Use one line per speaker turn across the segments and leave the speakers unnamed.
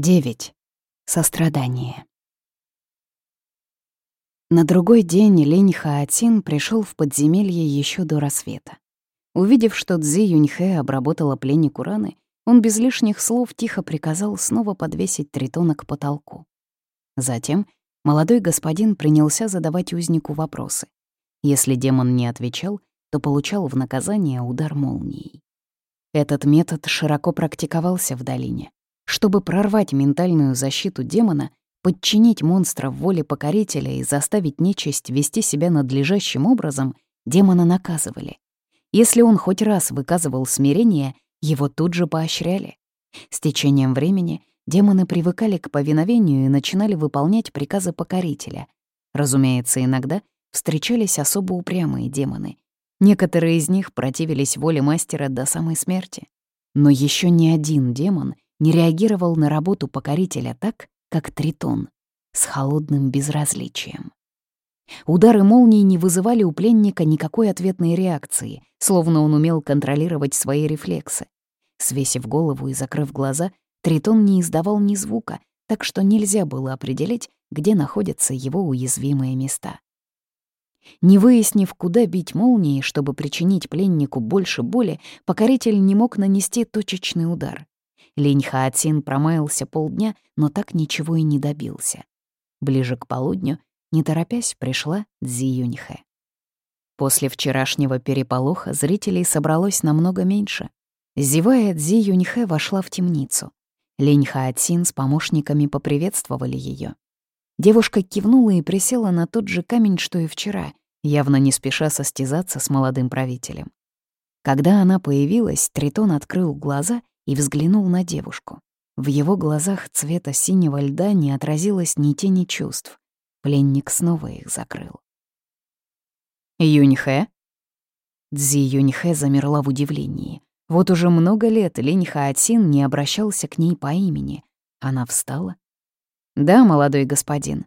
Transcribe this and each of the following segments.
9. Сострадание. На другой день Линь Хаатин пришел в подземелье еще до рассвета. Увидев, что Цзи Юньхэ обработала пленнику раны, он без лишних слов тихо приказал снова подвесить тритона к потолку. Затем молодой господин принялся задавать узнику вопросы. Если демон не отвечал, то получал в наказание удар молнией. Этот метод широко практиковался в долине. Чтобы прорвать ментальную защиту демона, подчинить монстра воле покорителя и заставить нечисть вести себя надлежащим образом, демона наказывали. Если он хоть раз выказывал смирение, его тут же поощряли. С течением времени демоны привыкали к повиновению и начинали выполнять приказы покорителя. Разумеется, иногда встречались особо упрямые демоны. Некоторые из них противились воле мастера до самой смерти. Но еще ни один демон — не реагировал на работу покорителя так, как Тритон, с холодным безразличием. Удары молнии не вызывали у пленника никакой ответной реакции, словно он умел контролировать свои рефлексы. Свесив голову и закрыв глаза, Тритон не издавал ни звука, так что нельзя было определить, где находятся его уязвимые места. Не выяснив, куда бить молнией, чтобы причинить пленнику больше боли, покоритель не мог нанести точечный удар. Линь Хаатин промаялся полдня, но так ничего и не добился. Ближе к полудню, не торопясь, пришла Цзи Юньхэ. После вчерашнего переполоха зрителей собралось намного меньше. Зевая, Цзи Юньхэ вошла в темницу. Линь Хаатин с помощниками поприветствовали ее. Девушка кивнула и присела на тот же камень, что и вчера, явно не спеша состязаться с молодым правителем. Когда она появилась, Тритон открыл глаза и взглянул на девушку. В его глазах цвета синего льда не отразилось ни тени чувств. Пленник снова их закрыл. «Юньхэ?» Цзи Юньхэ замерла в удивлении. Вот уже много лет Линь Хаатин не обращался к ней по имени. Она встала. «Да, молодой господин.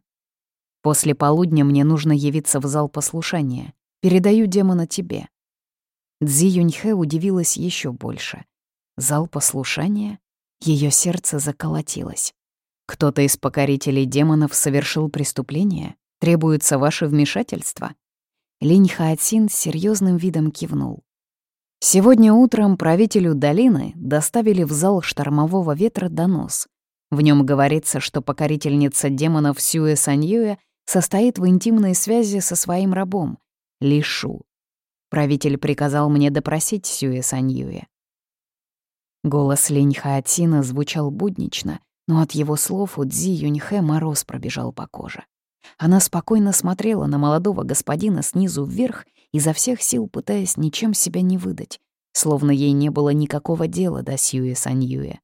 После полудня мне нужно явиться в зал послушания. Передаю демона тебе». Цзи Юньхэ удивилась еще больше. Зал послушания? Ее сердце заколотилось. Кто-то из покорителей демонов совершил преступление? Требуется ваше вмешательство? Линь Хаатсин с серьезным видом кивнул. Сегодня утром правителю долины доставили в зал штормового ветра донос. В нем говорится, что покорительница демонов Сюэ Саньюэ состоит в интимной связи со своим рабом, Лишу. Правитель приказал мне допросить Сюэ Саньюэ. Голос Линь Хаатина звучал буднично, но от его слов у Цзи Юньхэ мороз пробежал по коже. Она спокойно смотрела на молодого господина снизу вверх, изо всех сил пытаясь ничем себя не выдать, словно ей не было никакого дела до Сюэ Саньюэ.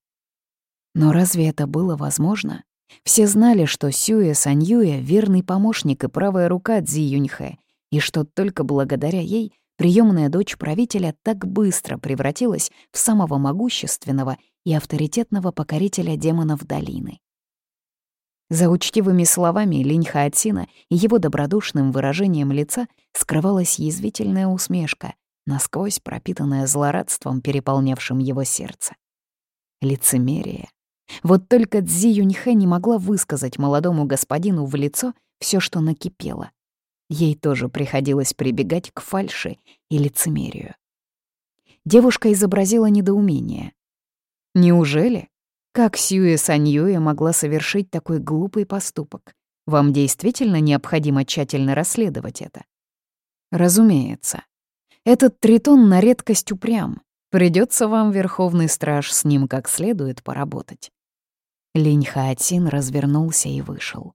Но разве это было возможно? Все знали, что Сюэ Саньюэ — верный помощник и правая рука Цзи Юньхэ, и что только благодаря ей приемная дочь правителя так быстро превратилась в самого могущественного и авторитетного покорителя демонов долины. За учтивыми словами Линь Хаатсина и его добродушным выражением лица скрывалась язвительная усмешка, насквозь пропитанная злорадством, переполнявшим его сердце. Лицемерие. Вот только Цзи Юньхэ не могла высказать молодому господину в лицо все, что накипело. Ей тоже приходилось прибегать к фальши и лицемерию. Девушка изобразила недоумение. «Неужели? Как Сьюэ Саньюэ могла совершить такой глупый поступок? Вам действительно необходимо тщательно расследовать это?» «Разумеется. Этот тритон на редкость упрям. Придется вам, Верховный Страж, с ним как следует поработать». Линь Хаатин развернулся и вышел.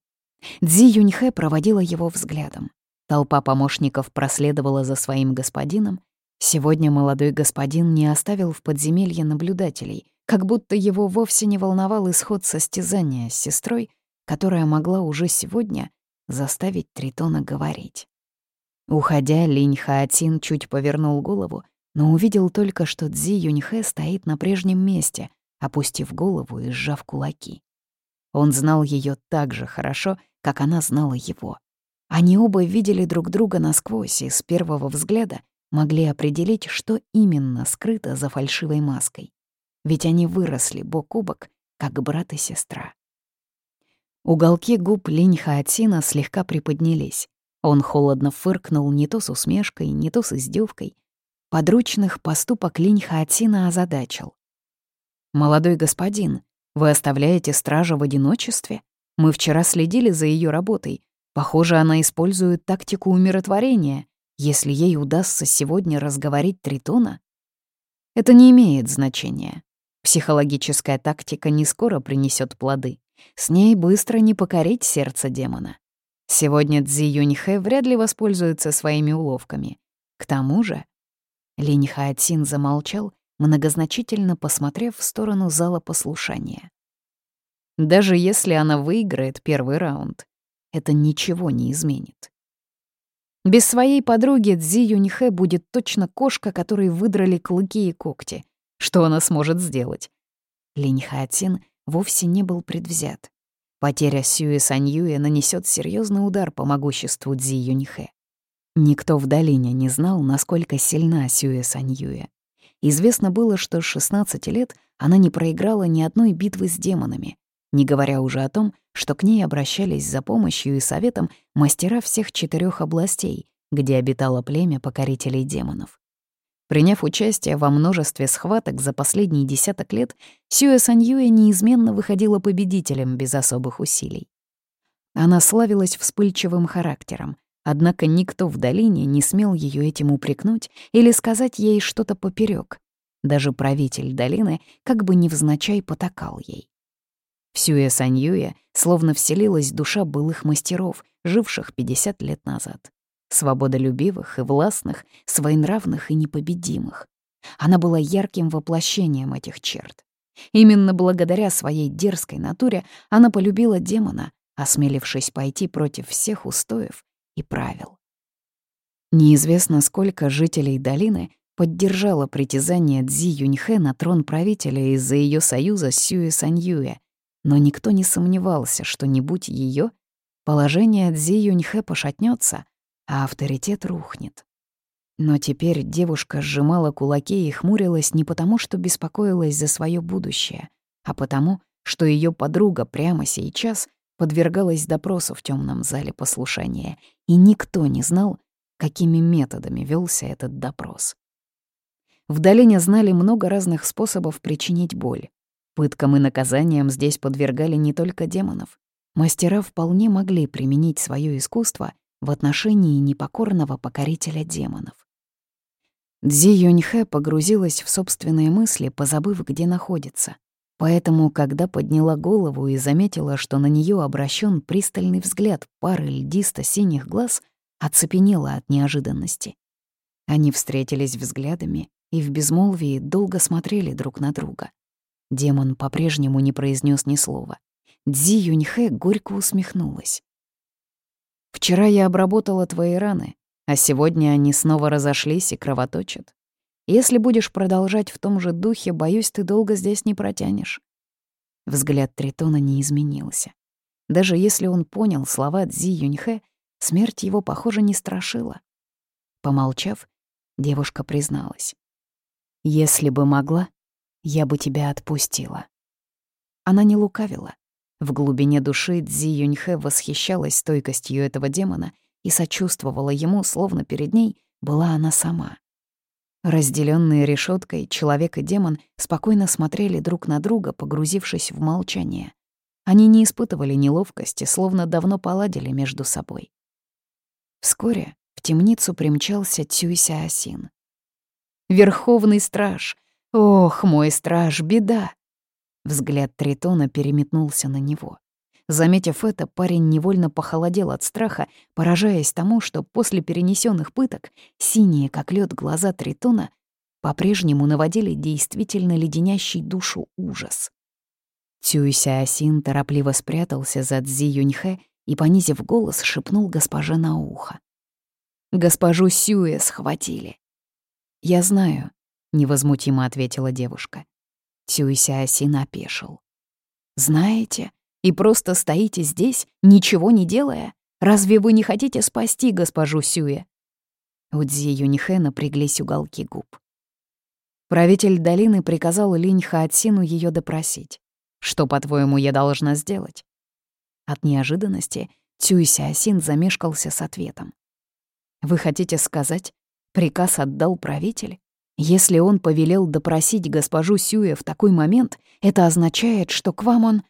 Дзи Юньхэ проводила его взглядом. Толпа помощников проследовала за своим господином. Сегодня молодой господин не оставил в подземелье наблюдателей, как будто его вовсе не волновал исход состязания с сестрой, которая могла уже сегодня заставить Тритона говорить. Уходя, Линь Хаатин чуть повернул голову, но увидел только, что Цзи Юньхэ стоит на прежнем месте, опустив голову и сжав кулаки. Он знал ее так же хорошо, как она знала его. Они оба видели друг друга насквозь и с первого взгляда могли определить, что именно скрыто за фальшивой маской. Ведь они выросли бок о бок, как брат и сестра. Уголки губ Линь Хаотина слегка приподнялись. Он холодно фыркнул не то с усмешкой, не то с издевкой. Подручных поступок Линь Хаотина озадачил. «Молодой господин, вы оставляете стража в одиночестве? Мы вчера следили за ее работой. Похоже, она использует тактику умиротворения. Если ей удастся сегодня разговорить Тритона, это не имеет значения. Психологическая тактика не скоро принесет плоды. С ней быстро не покорить сердце демона. Сегодня Цзи Юньхэ вряд ли воспользуется своими уловками. К тому же... Линь Хаотсин замолчал, многозначительно посмотрев в сторону зала послушания. Даже если она выиграет первый раунд, это ничего не изменит. Без своей подруги Цзи Юньхэ будет точно кошка, которой выдрали клыки и когти. Что она сможет сделать? Линь Хаотин вовсе не был предвзят. Потеря Сюэ Саньюэ нанесет серьезный удар по могуществу Цзи Юньхэ. Никто в долине не знал, насколько сильна Сюэ Саньюэ. Известно было, что с 16 лет она не проиграла ни одной битвы с демонами, не говоря уже о том, что к ней обращались за помощью и советом мастера всех четырех областей, где обитало племя покорителей демонов. Приняв участие во множестве схваток за последние десяток лет, Сюэ Саньюэ неизменно выходила победителем без особых усилий. Она славилась вспыльчивым характером, однако никто в долине не смел ее этим упрекнуть или сказать ей что-то поперек. Даже правитель долины как бы невзначай потакал ей. В Сюэ Саньюэ словно вселилась душа былых мастеров, живших 50 лет назад свободолюбивых и властных, своенравных и непобедимых. Она была ярким воплощением этих черт. Именно благодаря своей дерзкой натуре она полюбила демона, осмелившись пойти против всех устоев и правил. Неизвестно, сколько жителей долины поддержало притязание Цзи Юньхэ на трон правителя из-за ее союза с Сюэ Саньюэ, но никто не сомневался, что не будь ее, положение Цзи Юньхэ пошатнется, а авторитет рухнет. Но теперь девушка сжимала кулаки и хмурилась не потому, что беспокоилась за свое будущее, а потому, что ее подруга прямо сейчас подвергалась допросу в темном зале послушания, и никто не знал, какими методами велся этот допрос. В долине знали много разных способов причинить боль. Пыткам и наказаниям здесь подвергали не только демонов. Мастера вполне могли применить свое искусство в отношении непокорного покорителя демонов. Дзи Юньхэ погрузилась в собственные мысли, позабыв, где находится. Поэтому, когда подняла голову и заметила, что на нее обращен пристальный взгляд пары льдисто-синих глаз, оцепенела от неожиданности. Они встретились взглядами и в безмолвии долго смотрели друг на друга. Демон по-прежнему не произнес ни слова. Дзи Юньхэ горько усмехнулась. Вчера я обработала твои раны, а сегодня они снова разошлись и кровоточат. Если будешь продолжать в том же духе, боюсь, ты долго здесь не протянешь». Взгляд Тритона не изменился. Даже если он понял слова Цзи Юньхэ, смерть его, похоже, не страшила. Помолчав, девушка призналась. «Если бы могла, я бы тебя отпустила». Она не лукавила. В глубине души Цзи Юньхэ восхищалась стойкостью этого демона и сочувствовала ему, словно перед ней была она сама. Разделенные решеткой, человек и демон спокойно смотрели друг на друга, погрузившись в молчание. Они не испытывали неловкости, словно давно поладили между собой. Вскоре в темницу примчался Цюйся Асин. «Верховный страж! Ох, мой страж, беда!» Взгляд Тритона переметнулся на него. Заметив это, парень невольно похолодел от страха, поражаясь тому, что после перенесенных пыток синие, как лед, глаза Тритона по-прежнему наводили действительно леденящий душу ужас. Цюйся Асин торопливо спрятался за Цзи Юньхэ и, понизив голос, шепнул госпоже на ухо. «Госпожу Сюэ схватили». «Я знаю», — невозмутимо ответила девушка. Сюйсясин опешил. «Знаете, и просто стоите здесь, ничего не делая? Разве вы не хотите спасти госпожу Сюэ?» У Цзи Юньхэ напряглись уголки губ. Правитель долины приказал Линь Хаотсину ее допросить. Что, по-твоему, я должна сделать?» От неожиданности Цюй Сяосин замешкался с ответом. «Вы хотите сказать, приказ отдал правитель? Если он повелел допросить госпожу Сюэ в такой момент, это означает, что к вам он...»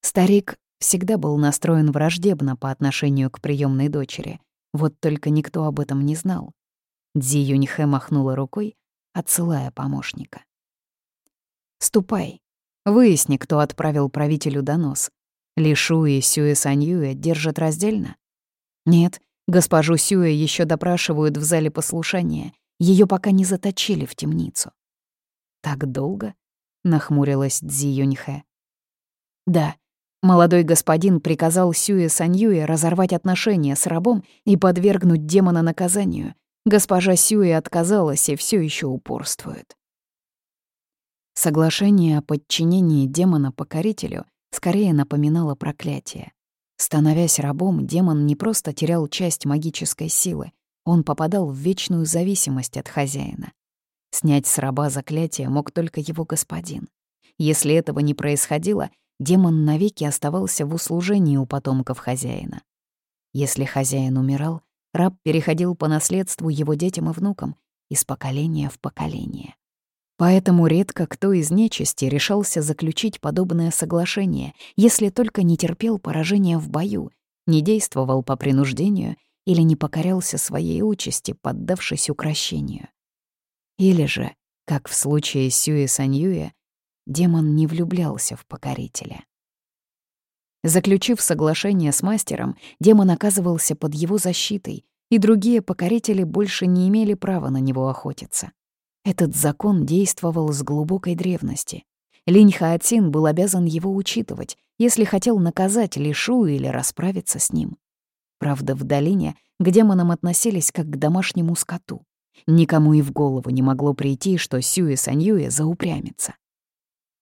Старик всегда был настроен враждебно по отношению к приемной дочери, вот только никто об этом не знал. Дзи Юньхэ махнула рукой, отсылая помощника. «Ступай, выясни, кто отправил правителю донос. Лишу и Сюэ Саньюэ держат раздельно? Нет, госпожу Сюэ еще допрашивают в зале послушания, ее пока не заточили в темницу. «Так долго?» — нахмурилась Дзи Юньхэ. «Да, молодой господин приказал Сюэ Саньюэ разорвать отношения с рабом и подвергнуть демона наказанию. Госпожа Сюэ отказалась и все еще упорствует». Соглашение о подчинении демона покорителю скорее напоминало проклятие. Становясь рабом, демон не просто терял часть магической силы, он попадал в вечную зависимость от хозяина. Снять с раба заклятие мог только его господин. Если этого не происходило, демон навеки оставался в услужении у потомков хозяина. Если хозяин умирал, раб переходил по наследству его детям и внукам из поколения в поколение. Поэтому редко кто из нечисти решался заключить подобное соглашение, если только не терпел поражения в бою, не действовал по принуждению или не покорялся своей участи, поддавшись укращению. Или же, как в случае Сюи Саньюя, демон не влюблялся в покорителя. Заключив соглашение с мастером, демон оказывался под его защитой, и другие покорители больше не имели права на него охотиться. Этот закон действовал с глубокой древности. Линь Хаотин был обязан его учитывать, если хотел наказать Лишу или расправиться с ним. Правда, в долине к демонам относились как к домашнему скоту. Никому и в голову не могло прийти, что Сюэ Саньюэ заупрямится.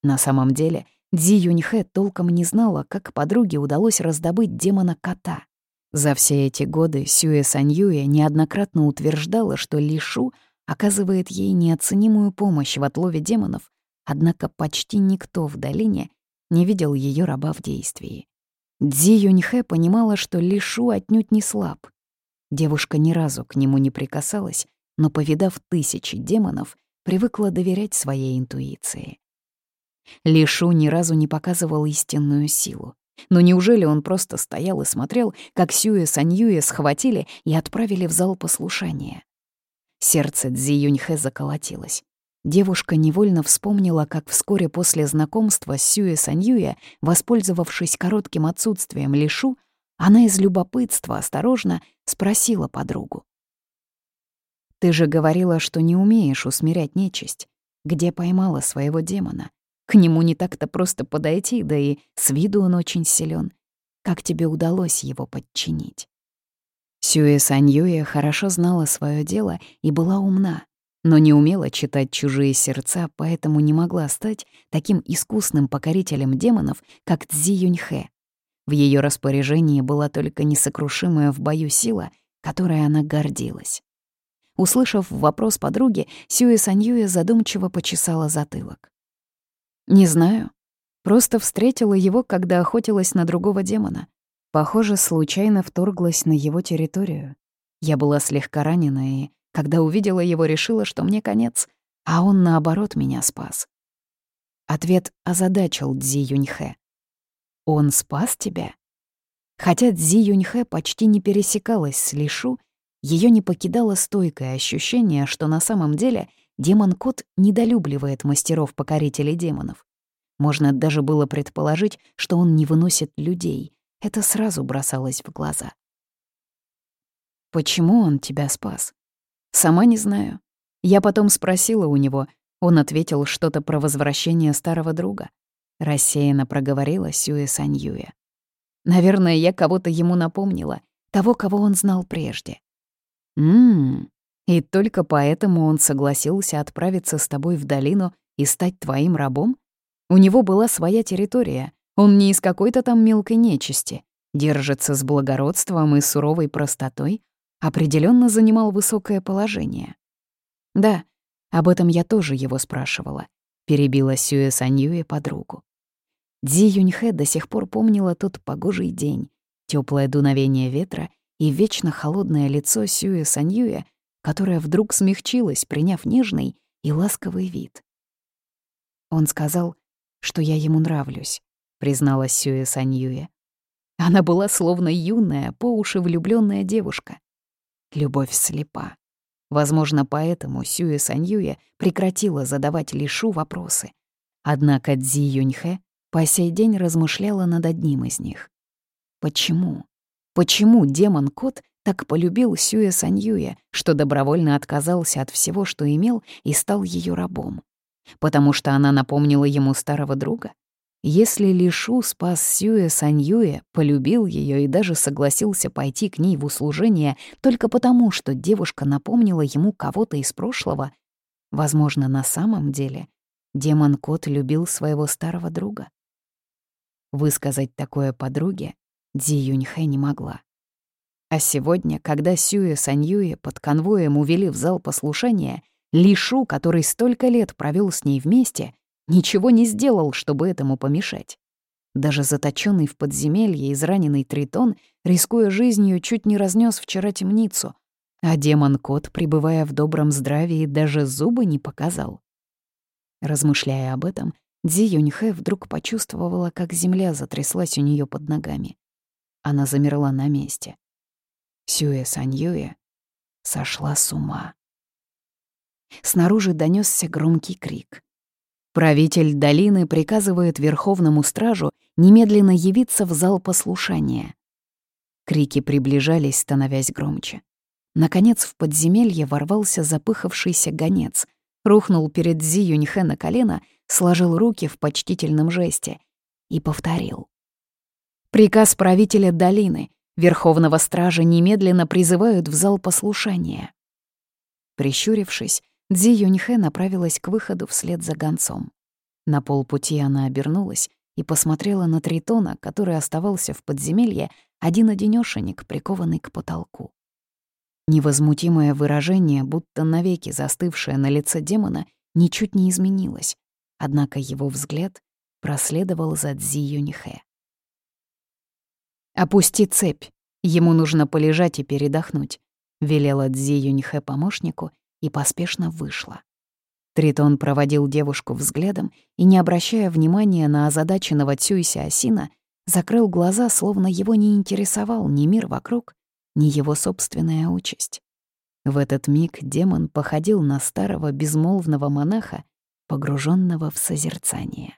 На самом деле, Дзи Юньхэ толком не знала, как подруге удалось раздобыть демона-кота. За все эти годы Сюэ Саньюэ неоднократно утверждала, что Лишу оказывает ей неоценимую помощь в отлове демонов, однако почти никто в долине не видел ее раба в действии. Дзи Юньхэ понимала, что Лишу отнюдь не слаб. Девушка ни разу к нему не прикасалась, но, повидав тысячи демонов, привыкла доверять своей интуиции. Лишу ни разу не показывал истинную силу. Но неужели он просто стоял и смотрел, как Сюэ Саньюэ схватили и отправили в зал послушания? Сердце Цзи Юньхэ заколотилось. Девушка невольно вспомнила, как вскоре после знакомства с Сюэ Саньюя, воспользовавшись коротким отсутствием Лишу, она из любопытства осторожно спросила подругу. «Ты же говорила, что не умеешь усмирять нечисть. Где поймала своего демона? К нему не так-то просто подойти, да и с виду он очень силен. Как тебе удалось его подчинить?» Сюэ Саньюэ хорошо знала свое дело и была умна, но не умела читать чужие сердца, поэтому не могла стать таким искусным покорителем демонов, как Цзи Юньхэ. В ее распоряжении была только несокрушимая в бою сила, которой она гордилась. Услышав вопрос подруги, Сюэ Саньюэ задумчиво почесала затылок. «Не знаю. Просто встретила его, когда охотилась на другого демона. Похоже, случайно вторглась на его территорию. Я была слегка ранена и, когда увидела его, решила, что мне конец, а он, наоборот, меня спас. Ответ озадачил Дзи Юньхэ. «Он спас тебя?» Хотя Дзи Юньхэ почти не пересекалась с Лишу, ее не покидало стойкое ощущение, что на самом деле демон-кот недолюбливает мастеров-покорителей демонов. Можно даже было предположить, что он не выносит людей, это сразу бросалось в глаза. «Почему он тебя спас?» «Сама не знаю. Я потом спросила у него. Он ответил что-то про возвращение старого друга. Рассеянно проговорила Сюэ Саньюя. Наверное, я кого-то ему напомнила, того, кого он знал прежде. Ммм, и только поэтому он согласился отправиться с тобой в долину и стать твоим рабом? У него была своя территория, он не из какой-то там мелкой нечисти, держится с благородством и суровой простотой, определенно занимал высокое положение. Да, об этом я тоже его спрашивала, перебила Сюэ Саньюэ подругу. Дзи Юньхэ до сих пор помнила тот погожий день, теплое дуновение ветра и вечно холодное лицо Сюэ Саньюя, которое вдруг смягчилось, приняв нежный и ласковый вид. Он сказал, что я ему нравлюсь, призналась Сюэ Саньюя. Она была словно юная, по уши влюбленная девушка. Любовь слепа. Возможно, поэтому Сюэ Саньюя прекратила задавать Лишу вопросы. Однако Цзи Юньхэ по сей день размышляла над одним из них. Почему? Почему демон-кот так полюбил Сюэ Саньюя, что добровольно отказался от всего, что имел, и стал ее рабом? Потому что она напомнила ему старого друга? Если Лишу спас Сюэ Саньюэ, полюбил ее и даже согласился пойти к ней в услужение только потому, что девушка напомнила ему кого-то из прошлого, возможно, на самом деле демон-кот любил своего старого друга. Высказать такое подруге Ди Юньхэ не могла. А сегодня, когда Сюэ Саньюэ под конвоем увели в зал послушания, Лишу, который столько лет провел с ней вместе, ничего не сделал, чтобы этому помешать. Даже заточенный в подземелье израненный Тритон, рискуя жизнью, чуть не разнес вчера темницу, а демон-кот, пребывая в добром здравии, даже зубы не показал. Размышляя об этом, Дзи Юньхэ вдруг почувствовала, как земля затряслась у нее под ногами. Она замерла на месте. Сюэ Саньюэ сошла с ума. Снаружи донесся громкий крик. Правитель долины приказывает Верховному Стражу немедленно явиться в зал послушания. Крики приближались, становясь громче. Наконец в подземелье ворвался запыхавшийся гонец, рухнул перед Зи Юньхэ на колено, сложил руки в почтительном жесте и повторил. «Приказ правителя долины. Верховного Стража немедленно призывают в зал послушания». Прищурившись, Дзи Юньхэ направилась к выходу вслед за гонцом. На полпути она обернулась и посмотрела на Тритона, который оставался в подземелье, один-одинёшенек, прикованный к потолку. Невозмутимое выражение, будто навеки застывшее на лице демона, ничуть не изменилось, однако его взгляд проследовал за Дзи Юньхэ. «Опусти цепь, ему нужно полежать и передохнуть», — велела Дзи Юньхэ помощнику и поспешно вышла. Тритон проводил девушку взглядом и, не обращая внимания на озадаченного Цюйся Осина, закрыл глаза, словно его не интересовал ни мир вокруг, ни его собственная участь. В этот миг демон походил на старого безмолвного монаха, погруженного в созерцание.